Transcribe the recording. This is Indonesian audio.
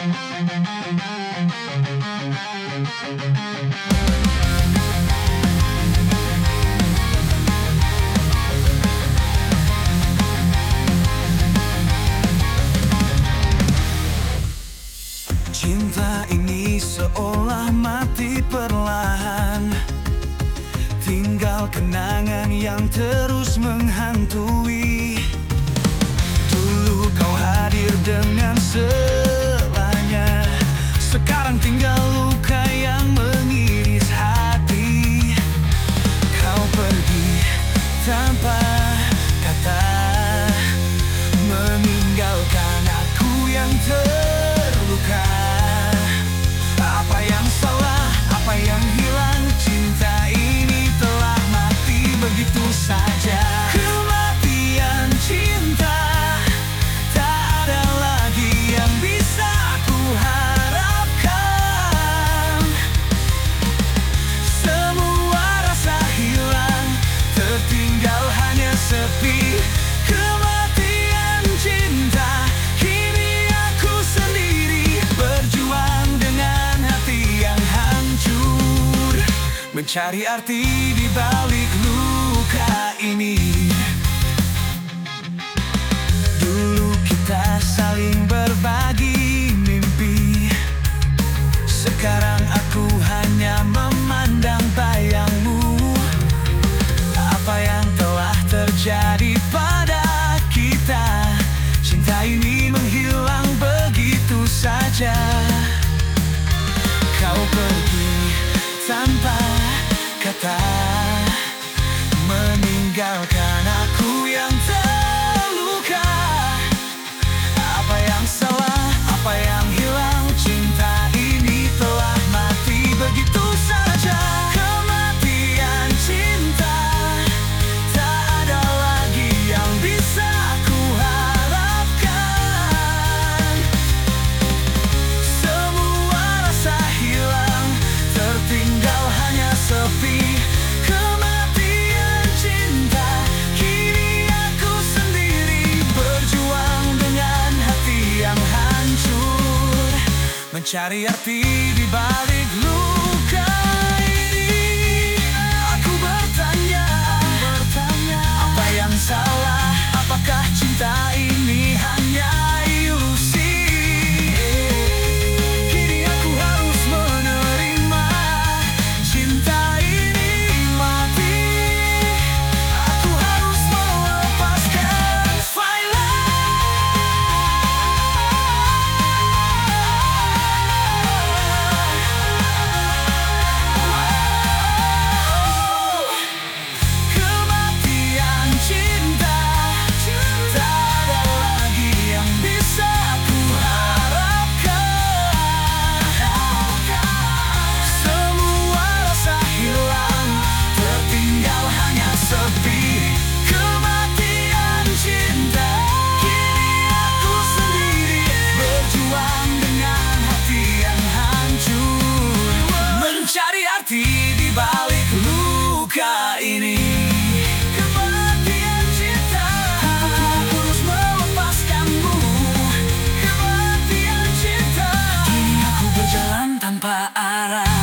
Cinta ini seolah mati perlahan. Tinggal kenangan yang terus menghantui. sepi. Kematian cinta Kini aku sendiri Berjuang dengan hati yang hancur. Mencari arti di balik luka ini. Ini menghilang begitu saja. Kau pergi tanpa kata. cari a ti tanpa arah